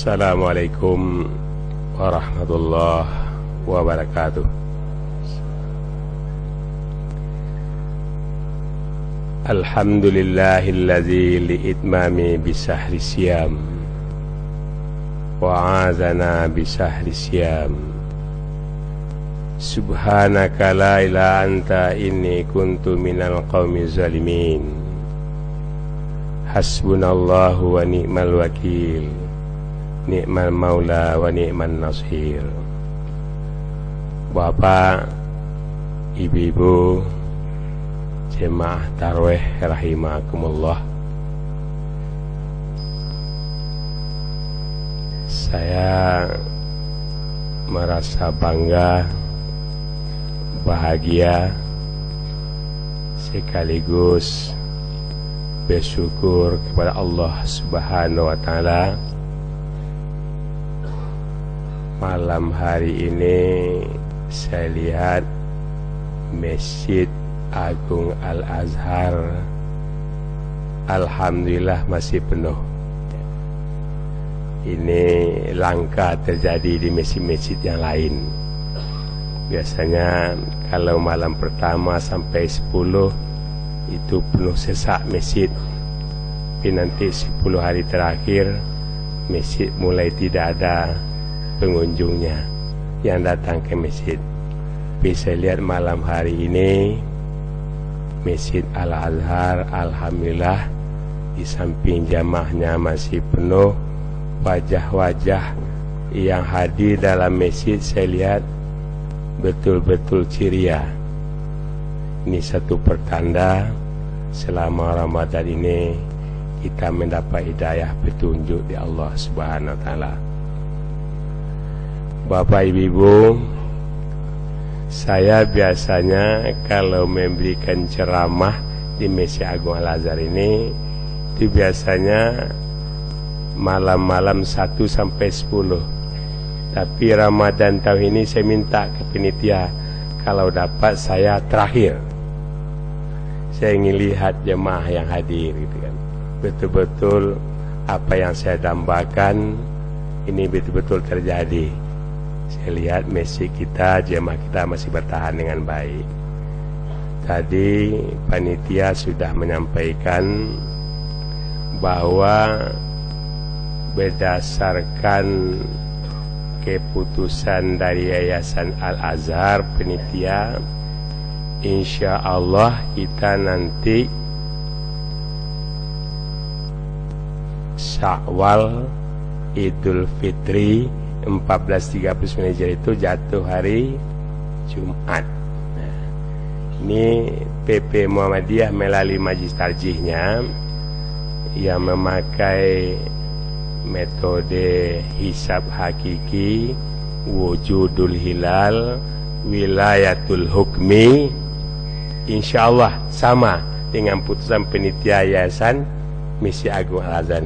Assalamualaikum warahmatullahi wabarakatuh. Alhamdulillahillazi li'itmami bisahri siyam Wa'azana bisahri siyam. Subhanaka la ila anta inni kuntu minal qawmi zalimin. Hasbunallahu wa ni'mal wakil Ni'mal maula wa ni'mal nasir. Bapak Ibu-ibu Jemaah Tarweh Rahimakumullah. Saya Merasa bangga Bahagia Sekaligus Bersyukur kepada Allah Subhanahu Wa Taala Malam hari ini Saya lihat Masjid Agung Al-Azhar. Alhamdulillah masih penuh. Ini langka terjadi di masjid-masjid yang lain. Biasanya kalau malam pertama sampai 10 Itu penuh sesak masjid. Tapi nanti 10 hari terakhir Masjid mulai tidak ada pengunjungnya Yang datang ke masjid saya lihat malam hari ini Masjid Al-Azhar Alhamdulillah Di samping jamaahnya masih penuh Wajah-wajah yang hadir dalam masjid Saya lihat betul-betul ceria Ini satu pertanda Selama Ramadan ini Kita mendapat hidayah petunjuk di Allah Subhanahu Wa Taala. Bapak Ibu saya biasanya kalau memberikan ceramah di Masjid Agung Al-Azhar ini itu biasanya malam-malam 1 sampai 10. Tapi Ramadan tahun ini saya minta ke penitia kalau dapat saya terakhir. Saya ingin lihat jemaah yang hadir gitu kan. Betul-betul apa yang saya dambakan ini betul-betul terjadi. Saya lihat masjid kita, jemaah kita masih bertahan dengan baik. Tadi panitia sudah menyampaikan bahwa berdasarkan keputusan dari Yayasan Al-Azhar panitia insya Allah kita nanti Syawal Idul Fitri 14.30 manajer itu jatuh hari Jumat. Nah, Ini PP Muhammadiyah melalui majlis tarjihnya. Yang memakai metode hisab hakiki Wujudul hilal Wilayatul hukmi. InsyaAllah sama dengan putusan penitia yayasan Misi Agung Al-Azhar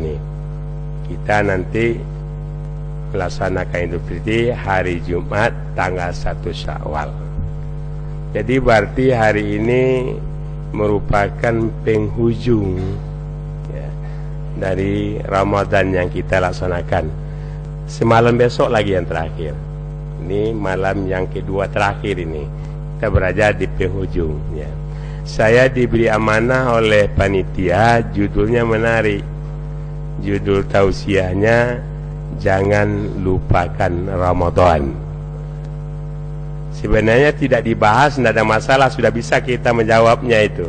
Kita nanti melaksanakan Idul Fitri hari Jumat tanggal 1 Syawal. Jadi berarti hari ini merupakan penghujung ya, dari Ramadan yang kita laksanakan. Semalam besok lagi yang terakhir. Ini malam yang kedua terakhir ini. Kita berada di penghujung ya. Saya diberi amanah oleh panitia judulnya menarik. Judul tausiahnya jangan lupakan Ramadan. Sebenarnya tidak dibahas, tidak ada masalah, sudah bisa kita menjawabnya itu.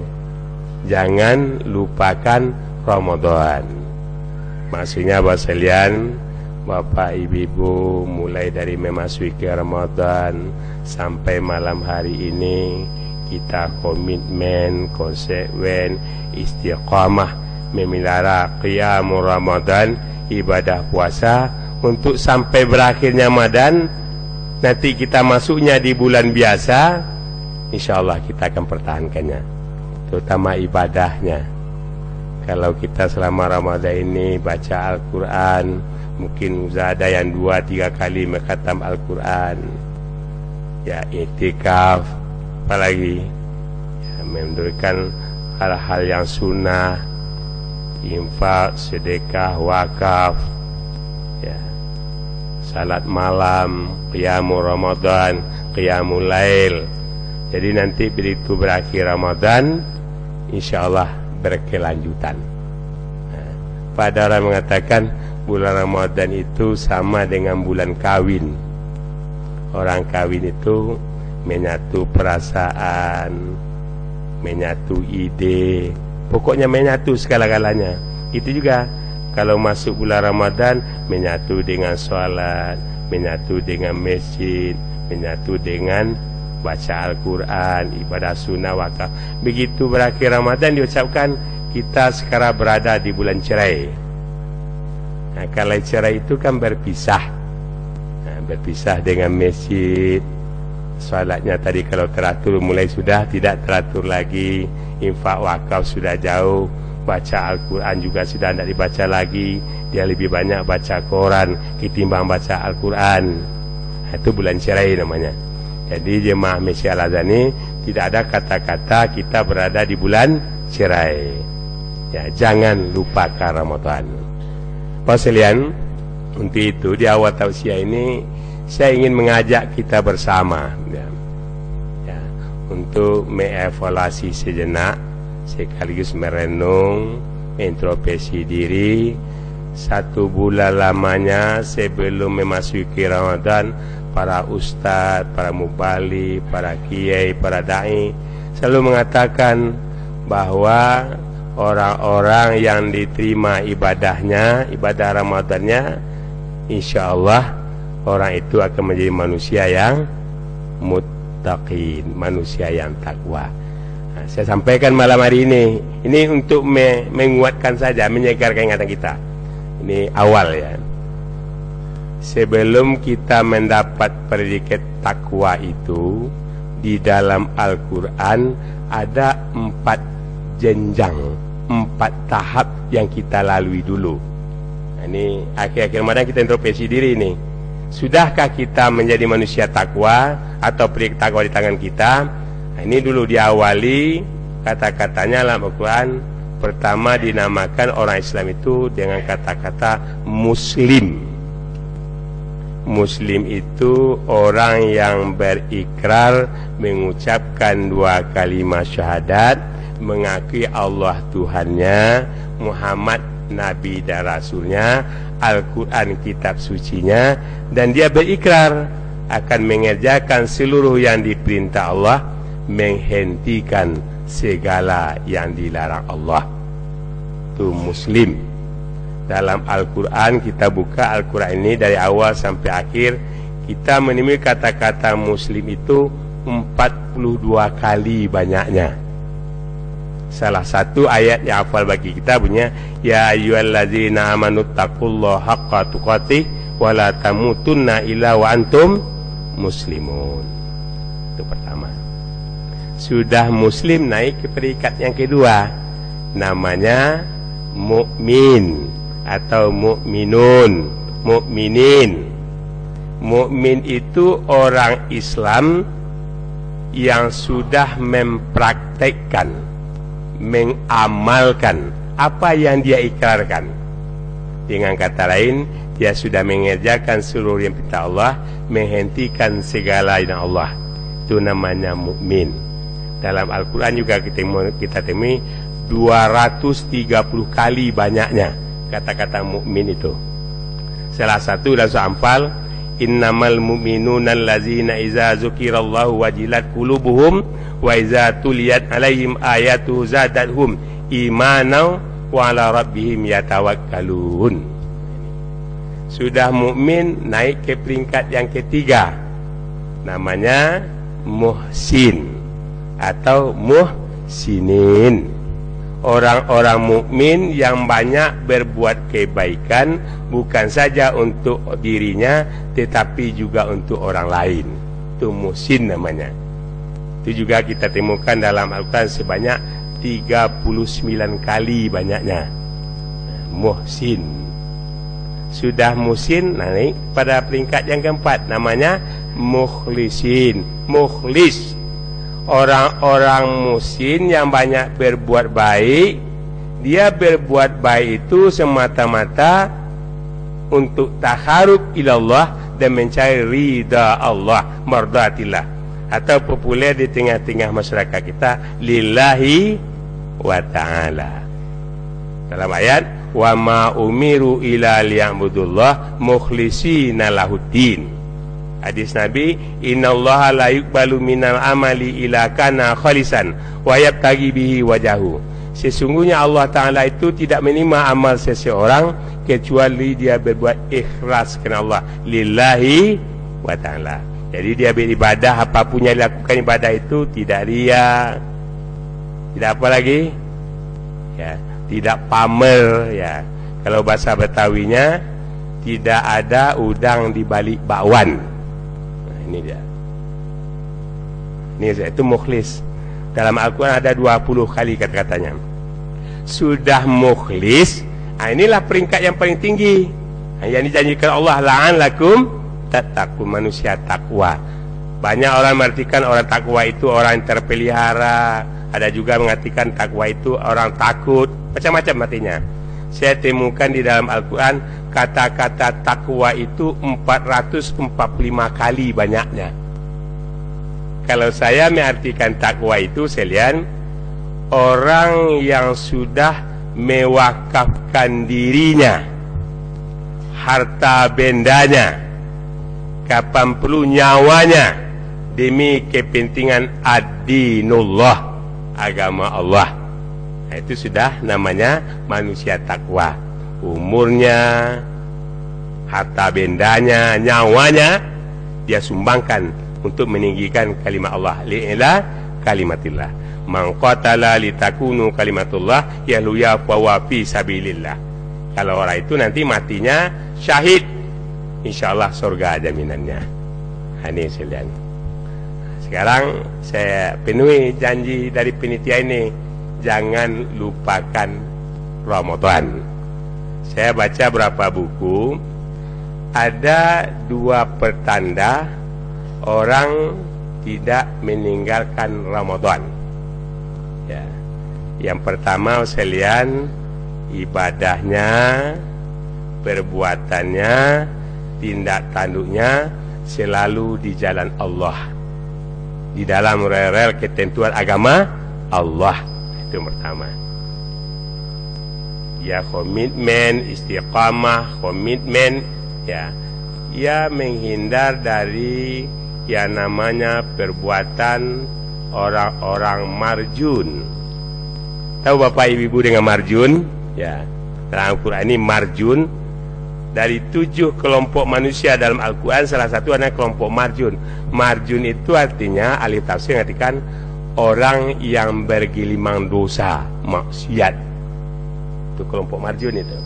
Jangan lupakan Ramadan. Maksudnya Bapak sekalian, Bapak Ibu mulai dari memasuki Ramadan sampai malam hari ini kita komitmen, konsekuen, istiqamah memelihara qiyamul Ramadan ibadah puasa. Untuk sampai berakhirnya Ramadan nanti kita masuknya di bulan biasa insyaallah kita akan pertahankannya terutama ibadahnya. Kalau kita selama Ramadan ini baca Al-Quran mungkin ada yang dua tiga kali mengkhatam Al-Quran. Ya itikaf apalagi? Ya, memberikan hal-hal yang sunnah infak, sedekah, wakaf ya. salat malam, qiyamul Ramadan, qiyamul lail. Jadi nanti begitu berakhir Ramadan, insyaallah berkelanjutan. Pada orang mengatakan bulan Ramadan itu sama dengan bulan kawin. Orang kawin itu menyatu perasaan, menyatu ide, pokoknya menyatu segala-galanya. Itu juga kalau masuk bulan Ramadan menyatu dengan solat, menyatu dengan masjid, menyatu dengan baca Al-Quran, ibadah sunnah wakaf. Begitu berakhir Ramadan diucapkan kita sekarang berada di bulan cerai. Nah, kalau cerai itu kan berpisah. Nah, berpisah dengan masjid. Solatnya tadi kalau teratur mulai sudah tidak teratur lagi. Infak wakaf sudah jauh baca Al-Quran juga sudah tidak dibaca lagi. Dia lebih banyak baca koran ketimbang baca Al-Quran. Itu bulan cerai namanya. Jadi jemaah Mesya Al-Azani tidak ada kata-kata kita berada di bulan cerai ya jangan lupakan Ramadan. Pasalian untuk itu di awal tausiah ini saya ingin mengajak kita bersama. Ya, untuk mengevaluasi sejenak sekaligus merenung introspeksi diri. Satu bulan lamanya sebelum memasuki Ramadan para ustaz, para mubali, para kiai, para dai selalu mengatakan bahawa orang-orang yang diterima ibadahnya, ibadah Ramadannya insyaallah orang itu akan menjadi manusia yang muttaqin, manusia yang takwa saya sampaikan malam hari ini ini untuk me menguatkan saja menyegarkan ingatan kita. Ini awal ya. Sebelum kita mendapat predikat takwa itu di dalam Al-Quran ada empat jenjang empat tahap yang kita lalui dulu. Ini akhir-akhir mana kita introspeksi diri ini sudahkah kita menjadi manusia takwa atau predikat takwa di tangan kita? Ini dulu diawali kata-katanya dalam Al-Quran. Pertama dinamakan orang Islam itu dengan kata-kata Muslim. Muslim itu orang yang berikrar mengucapkan dua kalimat syahadat Mengakui Allah Tuhannya Muhammad Nabi dan Rasulnya Al-Quran kitab sucinya Dan dia berikrar akan mengerjakan seluruh yang diperintah Allah menghentikan segala yang dilarang Allah. Itu muslim. Dalam Al-Quran kita buka Al-Quran ini dari awal sampai akhir kita menemui kata-kata muslim itu 42 kali banyaknya. Salah satu ayat yang hafal bagi kita punya ya ayyuhallazina amanu taqullaha haqqa tuqatih wa la tamutunna illa wa antum muslimun itu pertama. Sudah muslim naik ke peringkat yang kedua. Namanya mukmin atau mukminun mukminin. Mukmin itu orang Islam yang sudah mempraktekkan mengamalkan apa yang dia ikrarkan. Dengan kata lain dia sudah mengerjakan seluruh yang perintah Allah menghentikan segala yang Allah. Itu namanya mukmin. Dalam Al-Quran juga kita, kita temui 230 kali banyaknya kata-kata mukmin itu. Salah satu surah Anfal, innamal mu'minuna allazina iza zukirallahu wajilat qulubuhum wa iza tuliyat alaihim ayatu zadathum imanan wa ala rabbihim yatawakkalun. Sudah mukmin naik ke peringkat yang ketiga. Namanya muhsin atau muhsinin orang-orang mukmin yang banyak berbuat kebaikan bukan saja untuk dirinya tetapi juga untuk orang lain itu muhsin namanya itu juga kita temukan dalam Al-Quran sebanyak 39 kali banyaknya. Muhsin. Sudah muhsin naik pada peringkat yang keempat. Namanya mukhlisin. Mukhlis. Orang-orang musin yang banyak berbuat baik dia berbuat baik itu semata-mata untuk taharub ilallah dan mencari ridha Allah mardatillah. Atau populer di tengah-tengah masyarakat kita lillahi wa ta'ala. Dalam ayat wa ma umiru ila liya'budullah mukhlisina lahuddin hadis nabi innallaha la yuqbalu minal amali ila kana khalisan wa yabtaghi bihi wajahu. Sesungguhnya Allah taala itu tidak menerima amal seseorang kecuali dia berbuat ikhlas kerana Allah. Lillahi wa taala. Jadi dia beribadah apapun yang dilakukan ibadah itu tidak ria tidak apa lagi? Ya tidak pamer ya. Kalau bahasa betawinya tidak ada udang di balik bakwan. Nah, ini dia. Ini itu mukhlis. Dalam Al-Quran ada 20 kali kata-katanya. Sudah mukhlis nah, inilah peringkat yang paling tinggi. Nah, yang dijanjikan Allah la'an lakum tataku manusia takwa. Banyak orang mengartikan orang takwa itu orang yang terpelihara ada juga mengartikan takwa itu orang takut. Macam-macam artinya. Saya temukan di dalam Al-Quran kata-kata takwa itu 445 kali banyaknya. Kalau saya mengartikan takwa itu saya lihat orang yang sudah mewakafkan dirinya harta bendanya kapan perlu nyawanya demi kepentingan adinullah agama Allah. Itu sudah namanya manusia takwa. Umurnya harta bendanya nyawanya dia sumbangkan untuk meninggikan kalimat Allah. Li'ila kalimatillah. Man qatala litakunu kalimatullah yahluya wa fi sabilillah. Kalau orang itu nanti matinya syahid insyaallah surga jaminannya ini selian sekarang saya penuhi janji dari penitia ini Jangan lupakan Ramadan. Saya baca berapa buku. Ada dua pertanda Orang tidak meninggalkan Ramadan. Ya. Yang pertama saya lihat Ibadahnya Perbuatannya Tindak tanduknya Selalu di jalan Allah di dalam rel-rel ketentuan agama Allah. Itu pertama. Ya komitmen istiqamah komitmen ya. Ia menghindar dari yang namanya perbuatan orang-orang marjun. Tahu bapak ibu dengan marjun? Ya. Dalam Al-Quran ini marjun dari tujuh kelompok manusia dalam Al-Quran salah satu adalah kelompok marjun. Marjun itu artinya ahli tafsir mengartikan orang yang bergilimang dosa maksiat. Itu kelompok marjun itu.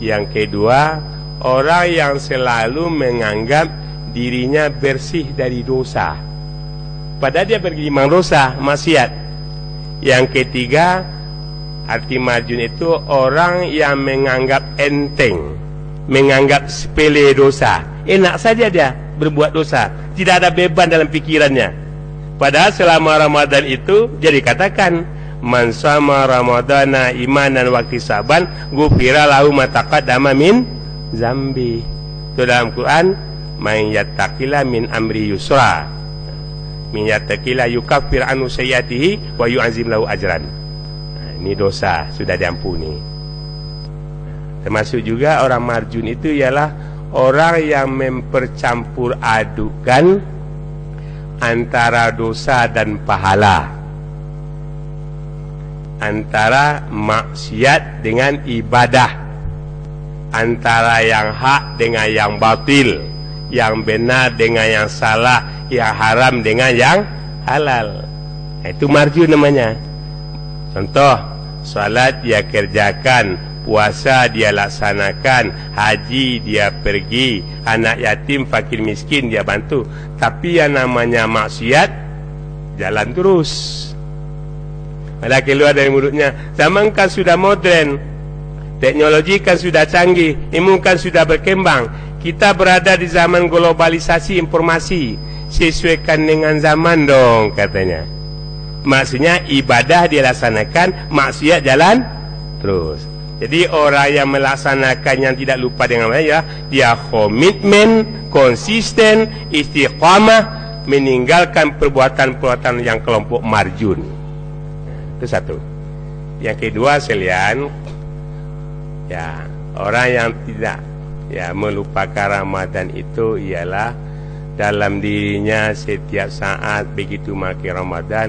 Yang kedua orang yang selalu menganggap dirinya bersih dari dosa. Padahal dia bergilimang dosa maksiat. Yang ketiga arti marjun itu orang yang menganggap enteng menganggap sepele dosa. Enak saja dia berbuat dosa. Tidak ada beban dalam pikirannya padahal selama Ramadan itu jadi katakan man sama ramadana imanan waktu saban gufira lahu mataqaddama min zambi. Itu dalam Quran man yattaqila min amri yusra. Min yattaqila yukaffir anu sayyatihi wa yu'azim lahu ajran. Ini dosa sudah diampuni Termasuk juga orang marjun itu ialah orang yang mempercampur adukan antara dosa dan pahala. Antara maksiat dengan ibadah. Antara yang hak dengan yang batil. Yang benar dengan yang salah. Yang haram dengan yang halal. Itu marjun namanya. Contoh, salat dia kerjakan puasa dia laksanakan. Haji dia pergi. Anak yatim fakir miskin dia bantu. Tapi yang namanya maksiat jalan terus. Malah keluar dari mulutnya. Zaman kan sudah modern teknologi kan sudah canggih. Ilmu kan sudah berkembang. Kita berada di zaman globalisasi informasi. Sesuaikan dengan zaman dong katanya. Maksudnya ibadah dia laksanakan maksiat jalan terus Jadi orang yang melaksanakan yang tidak lupa dengan ya, dia komitmen, konsisten, istiqamah meninggalkan perbuatan-perbuatan yang kelompok marjun. Itu satu. Yang kedua selian ya, orang yang tidak ya melupakan Ramadan itu ialah dalam dirinya setiap saat begitu makin Ramadan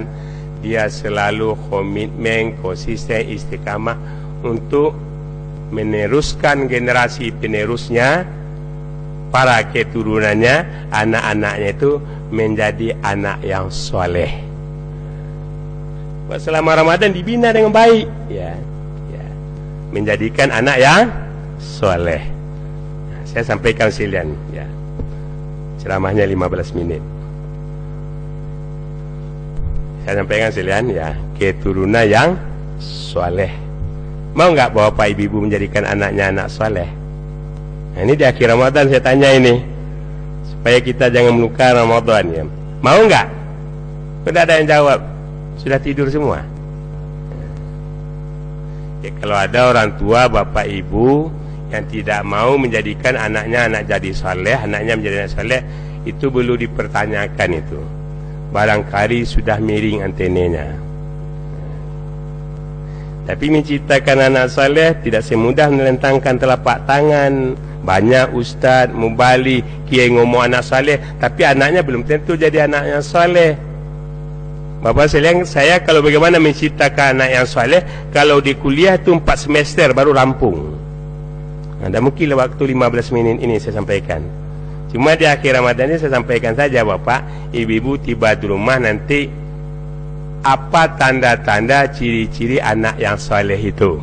dia selalu komitmen konsisten istiqamah untuk meneruskan generasi penerusnya para keturunannya anak-anaknya itu menjadi anak yang soleh. Selama Ramadan dibina dengan baik. Ya, ya. menjadikan anak yang soleh. Saya sampaikan silian ya. Ceramahnya 15 minit. Saya sampaikan sekalian ya. Keturunan yang soleh mau enggak bapak ibu menjadikan anaknya anak soleh nah, ini di akhir Ramadan saya tanya ini supaya kita jangan meluka Ramadan ya mau enggak sudah ada yang jawab sudah tidur semua ya, kalau ada orang tua bapak ibu yang tidak mau menjadikan anaknya anak jadi saleh, anaknya menjadi anak saleh, itu perlu dipertanyakan itu. Barangkali sudah miring antenanya. Tapi menciptakan anak saleh tidak semudah melentangkan telapak tangan. Banyak ustaz, mubali, kiai ngomong anak saleh, tapi anaknya belum tentu jadi anak yang saleh. Bapak sekalian, saya kalau bagaimana menciptakan anak yang saleh, kalau di kuliah itu 4 semester baru rampung. Ada mungkin waktu 15 minit ini saya sampaikan. Cuma di akhir Ramadan ini saya sampaikan saja Bapak, ibu-ibu tiba di rumah nanti apa tanda-tanda ciri-ciri anak yang soleh itu.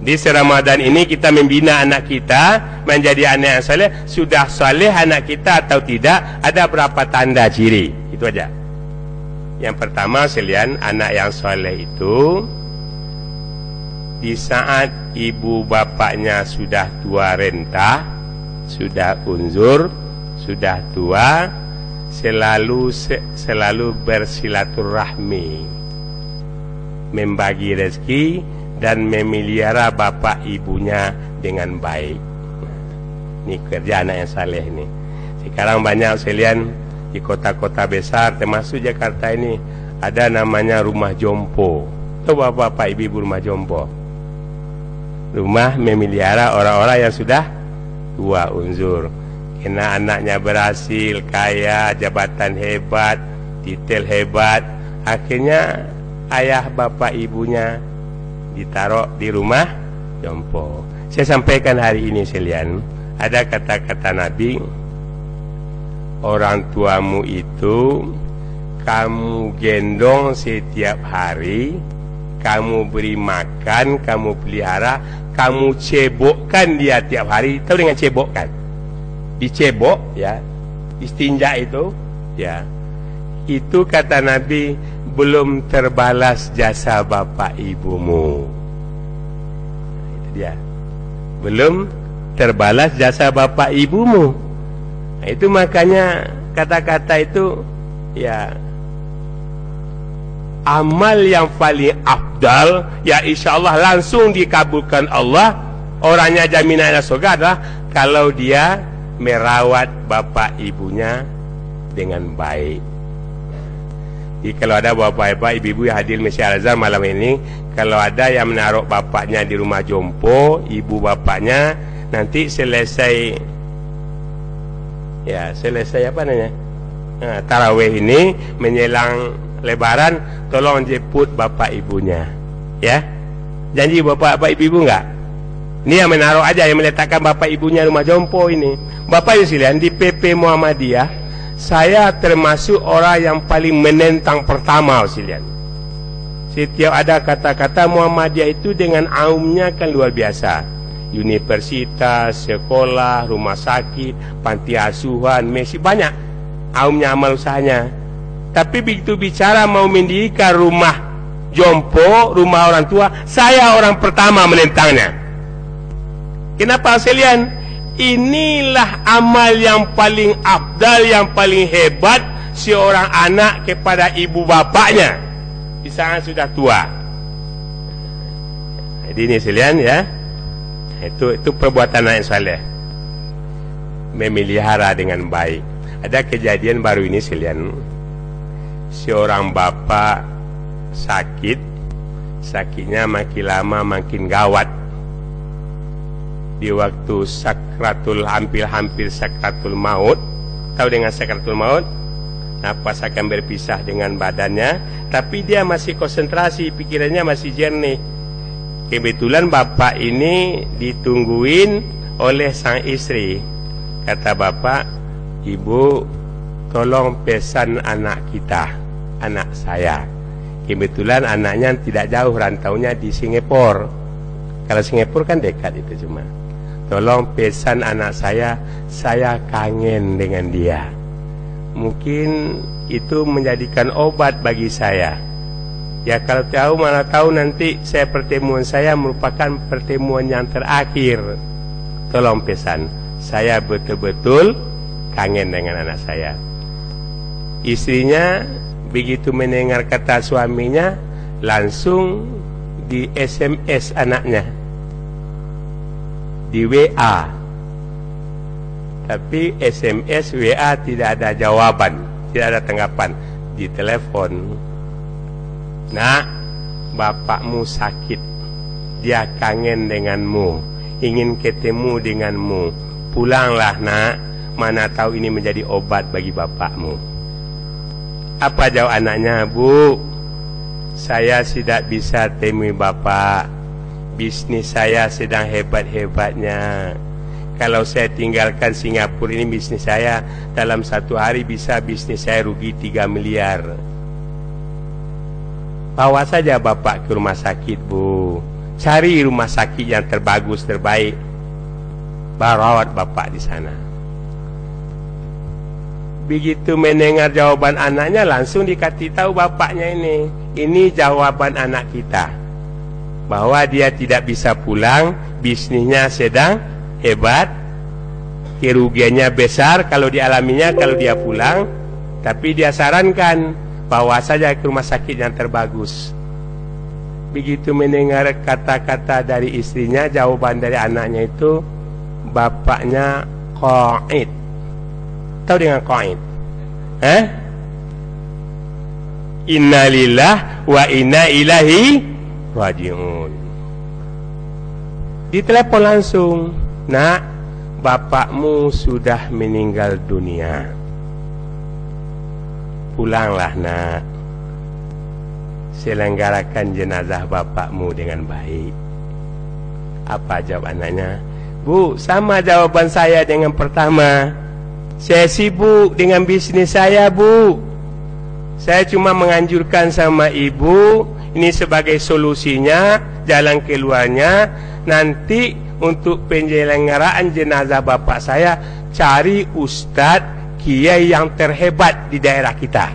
Di Ramadan ini kita membina anak kita menjadi anak yang soleh. Sudah soleh anak kita atau tidak, ada berapa tanda ciri. Itu aja. Yang pertama sekalian, anak yang soleh itu di saat ibu bapaknya sudah tua renta, sudah unzur, sudah tua, selalu selalu bersilaturahmi, membagi rezeki dan memelihara bapak ibunya dengan baik. Ini kerja anak yang saleh ini. Sekarang banyak sekalian di kota-kota besar termasuk Jakarta ini ada namanya rumah jompo. Tahu bapak-bapak ibu-ibu rumah jompo? rumah memelihara orang-orang yang sudah tua unzur kena anaknya berhasil kaya jabatan hebat titel hebat akhirnya ayah bapak ibunya ditaruh di rumah jompo saya sampaikan hari ini sekalian ada kata-kata Nabi orang tuamu itu kamu gendong setiap hari kamu beri makan, kamu pelihara, kamu cebokkan dia tiap hari. Tahu dengan cebokkan? Dicebok, ya. Istinja itu, ya. Itu kata Nabi belum terbalas jasa bapak ibumu. Itu dia. Belum terbalas jasa bapak ibumu. Nah, itu makanya kata-kata itu ya amal yang paling afdal ya insyaallah langsung dikabulkan Allah orangnya jaminan surga adalah kalau dia merawat bapak ibunya dengan baik. Jadi kalau ada bapak-bapak ibu-ibu yang hadir Mesir Al-Azhar malam ini kalau ada yang menaruh bapaknya di rumah jompo ibu bapaknya nanti selesai ya selesai apa namanya? Nah, tarawih ini menyelang lebaran tolong jemput bapak ibunya ya. Janji bapak bapak ibu enggak ini yang menaruh aja yang meletakkan bapak ibunya rumah. Jompo ini. Bapak ibu sekalian di PP Muhammadiyah saya termasuk orang yang paling menentang pertama sekalian setiap ada kata-kata Muhammadiyah itu dengan aumnya kan luar biasa. Universitas, sekolah, rumah sakit, panti asuhan, masih banyak aumnya amal usahanya. Tapi begitu bicara mau mendirikan rumah jompo, rumah orang tua, saya orang pertama menentangnya. Kenapa sekalian? Inilah amal yang paling abdal, yang paling hebat seorang anak kepada ibu bapaknya. Di sana sudah tua. Jadi ini sekalian ya, Itu itu perbuatan anak yang saleh. Memelihara dengan baik. Ada kejadian baru ini sekalian. Seorang bapa sakit, sakitnya makin lama makin gawat. Di waktu sakratul hampir-hampir sakratul maut, tahu dengan sakratul maut? Nafas akan berpisah dengan badannya, tapi dia masih konsentrasi, pikirannya masih jernih Kebetulan bapak ini ditungguin oleh sang istri. Kata bapak, ibu tolong pesan anak kita, anak saya. Kebetulan anaknya tidak jauh rantaunya di Singapura. Kalau Singapura kan dekat itu cuma. Tolong pesan anak saya, saya kangen dengan dia. Mungkin itu menjadikan obat bagi saya. Ya kalau tahu mana tahu nanti saya pertemuan saya merupakan pertemuan yang terakhir. Tolong pesan, saya betul-betul kangen dengan anak saya. Istrinya begitu mendengar kata suaminya langsung di SMS anaknya. Di WA. Tapi SMS WA tidak ada jawaban, tidak ada tanggapan di telepon Nak, bapakmu sakit. Dia kangen denganmu, ingin ketemu denganmu. Pulanglah, Nak. Mana tahu ini menjadi obat bagi bapakmu. Apa jawab anaknya, Bu? Saya tidak bisa temui bapak. Bisnis saya sedang hebat-hebatnya. Kalau saya tinggalkan Singapura ini bisnis saya dalam satu hari bisa bisnis saya rugi 3 miliar. Bawa saja bapak ke rumah sakit bu. Cari rumah sakit yang terbagus terbaik. Barawat bapak di sana. Begitu mendengar jawaban anaknya Langsung dikati tahu bapaknya ini. Ini jawaban anak kita Bahwa dia tidak bisa pulang Bisnisnya sedang hebat Kerugiannya besar Kalau dialaminya kalau dia pulang Tapi dia sarankan bawa saja ke rumah sakit yang terbagus. Begitu mendengar kata-kata dari istrinya, jawaban dari anaknya itu, bapaknya qaid. Tahu dengan qaid? Eh? Inna lillah wa inna ilahi rajiun. Ditelepon langsung, nak, bapakmu sudah meninggal dunia. Pulanglah nak. Selenggarakan jenazah bapakmu dengan baik. Apa jawab anaknya? Bu, sama jawaban saya dengan pertama. Saya sibuk dengan bisnis saya bu. Saya cuma menganjurkan sama ibu Ini sebagai solusinya Jalan keluarnya Nanti untuk penyelenggaraan jenazah bapak saya Cari ustadz kiai yang terhebat di daerah kita.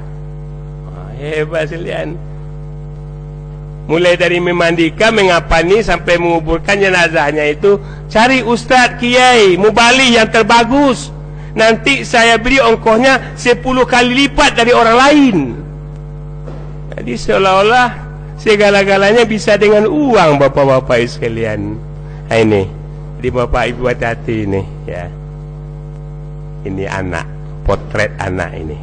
Oh, hebat sekalian. Mulai dari memandikan, mengapani sampai menguburkan jenazahnya itu cari ustaz kiai mubali yang terbagus. Nanti saya beri ongkohnya 10 kali lipat dari orang lain. Jadi seolah-olah segala-galanya bisa dengan uang bapak-bapak sekalian. Nah, ini di bapak ibu hati-hati ini ya. Ini anak potret anak ini.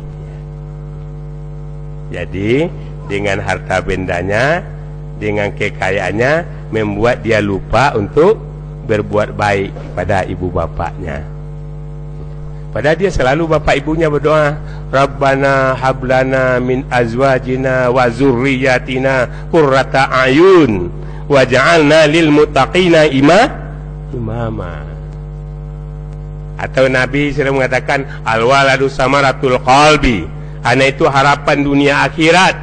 Jadi dengan harta bendanya, dengan kekayaannya membuat dia lupa untuk berbuat baik pada ibu bapaknya. Padahal dia selalu bapak ibunya berdoa, Rabbana hablana min azwajina wa zurriyatina qurrata ayun waj'alna lil muttaqina ima imama. Atau Nabi sudah mengatakan Al-waladu samaratul qalbi. Anak itu harapan dunia akhirat.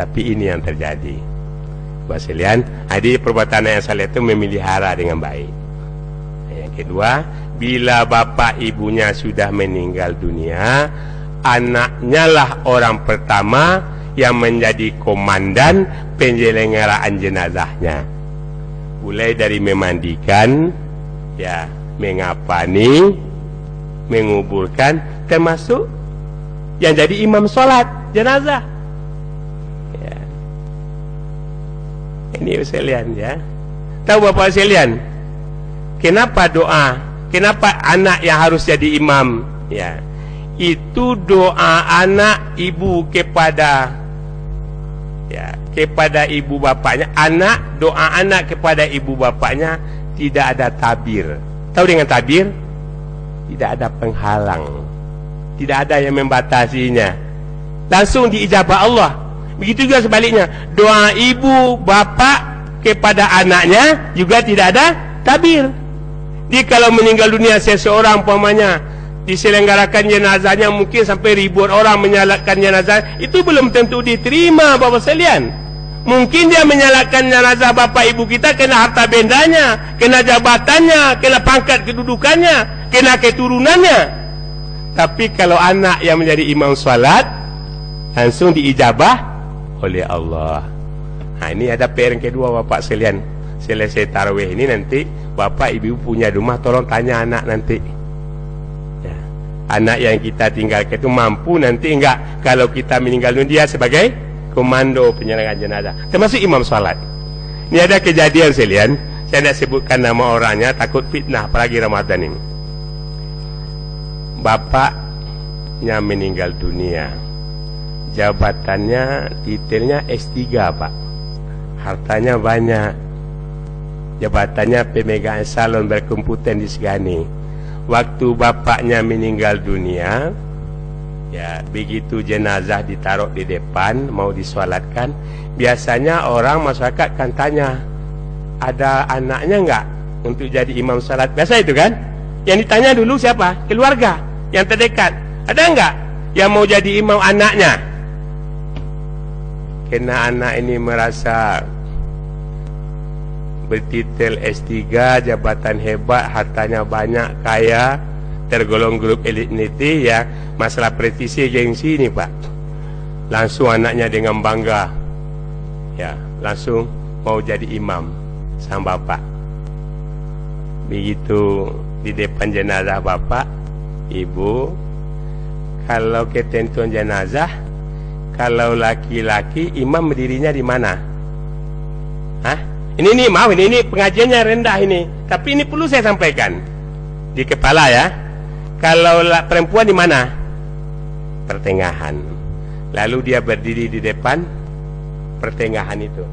Tapi ini yang terjadi. Basilian Jadi perbuatan yang salah itu memelihara dengan baik. Yang kedua Bila bapak ibunya sudah meninggal dunia Anaknya lah orang pertama Yang menjadi komandan Penyelenggaraan jenazahnya Mulai dari memandikan Ya mengapani menguburkan termasuk yang jadi imam solat jenazah ya. ini sekalian ya Tahu Bapak sekalian? Kenapa doa? Kenapa anak yang harus jadi imam? Ya. Itu doa anak ibu kepada ya, kepada ibu bapaknya, anak doa anak kepada ibu bapaknya tidak ada tabir. Tahu dengan tabir? Tidak ada penghalang. Tidak ada yang membatasinya. Langsung diijabah Allah. Begitu juga sebaliknya. Doa ibu, bapak kepada anaknya juga tidak ada tabir. Jadi kalau meninggal dunia seseorang umpamanya diselenggarakan jenazahnya mungkin sampai ribuan orang menyalakan jenazah itu belum tentu diterima Bapak sekalian. Mungkin dia menyalakan jenazah bapak ibu kita kena harta bendanya, kena jabatannya, kena pangkat kedudukannya, kena keturunannya. Tapi kalau anak yang menjadi imam salat langsung diijabah oleh Allah. Nah ini ada PR kedua bapak sekalian. Selesai tarawih ini nanti bapak ibu punya rumah tolong tanya anak nanti. Ya. Anak yang kita tinggalkan itu mampu nanti enggak? Kalau kita meninggal dunia sebagai komando penyerangan jenazah. Termasuk imam salat ini ada kejadian sekalian saya tidak sebutkan nama orangnya takut fitnah apalagi Ramadan ini. Bapaknya meninggal dunia. Jabatannya detailnya S3 pak. Hartanya banyak jabatannya pemegang salon berkomputer di Segani waktu bapaknya meninggal dunia Ya, begitu jenazah ditaruh di depan mau disolatkan, biasanya orang masyarakat kan tanya, ada anaknya enggak untuk jadi imam salat? Biasa itu kan? Yang ditanya dulu siapa? Keluarga yang terdekat. Ada enggak yang mau jadi imam anaknya? Kena anak ini merasa bertitel S3, jabatan hebat, hartanya banyak, kaya, tergolong grup elit niti ya. Masalah presisi gengsi ini pak. Langsung anaknya dengan bangga. Ya langsung mau jadi imam. Sang bapak begitu di depan jenazah bapak ibu. Kalau ketentuan jenazah kalau laki-laki imam berdirinya di mana? Hah? Ini ini maaf ini ini pengajiannya rendah ini tapi ini perlu saya sampaikan di kepala ya kalau perempuan di mana? Pertengahan. Lalu dia berdiri di depan pertengahan itu.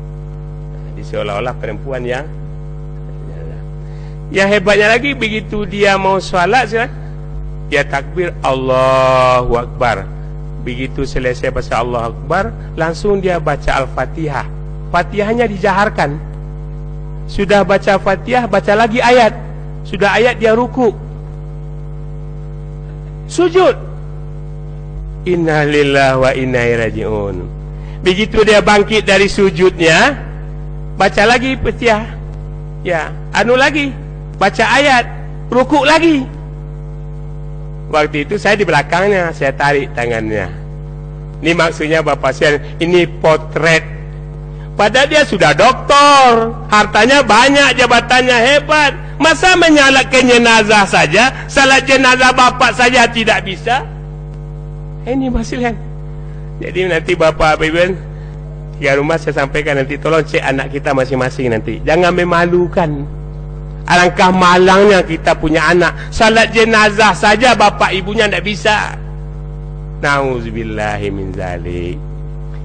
Di seolah-olah perempuan yang yang hebatnya lagi begitu dia mau sholat dia takbir Allahu Akbar. Begitu selesai baca Allah Akbar, langsung dia baca Al-Fatihah. Fatihahnya dijaharkan. Sudah baca Fatihah, baca lagi ayat. Sudah ayat dia ruku. Sujud. Inna lillah wa inna rajiun. Begitu dia bangkit dari sujudnya baca lagi petiah ya anu lagi. Baca ayat rukuk lagi. Waktu itu saya di belakangnya saya tarik tangannya. Ini maksudnya bapak saya ini potret padahal dia sudah doktor. Hartanya banyak jabatannya hebat. Masa menyalakan jenazah saja Salat jenazah bapak saja tidak bisa? Ini masih Jadi nanti bapak ibu Tiga rumah saya sampaikan nanti Tolong cek anak kita masing-masing nanti. Jangan memalukan. Alangkah malangnya kita punya anak. Salat jenazah saja bapak ibunya tidak bisa. Nauzubillahi min zalik.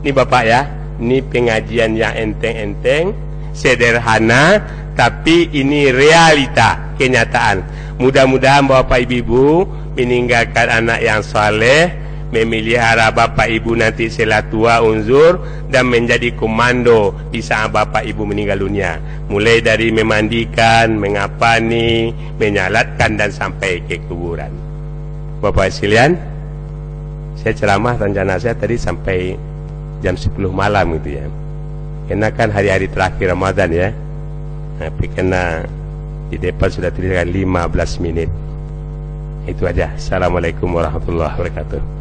Ini bapak ya Ini pengajian yang enteng-enteng Sederhana tapi ini realita kenyataan. Mudah-mudahan bapak ibu meninggalkan anak yang soleh memelihara bapak ibu nanti selatua unzur dan menjadi komando di saat bapak ibu meninggal dunia. Mulai dari memandikan mengapani menyalatkan dan sampai ke kuburan. Bapak sekalian saya ceramah rencana saya tadi sampai jam 10 malam gitu ya karena kan hari-hari terakhir Ramadan ya tapi kena di depan sudah tuliskan 15 minit. Itu aja. Assalamualaikum warahmatullahi wabarakatuh.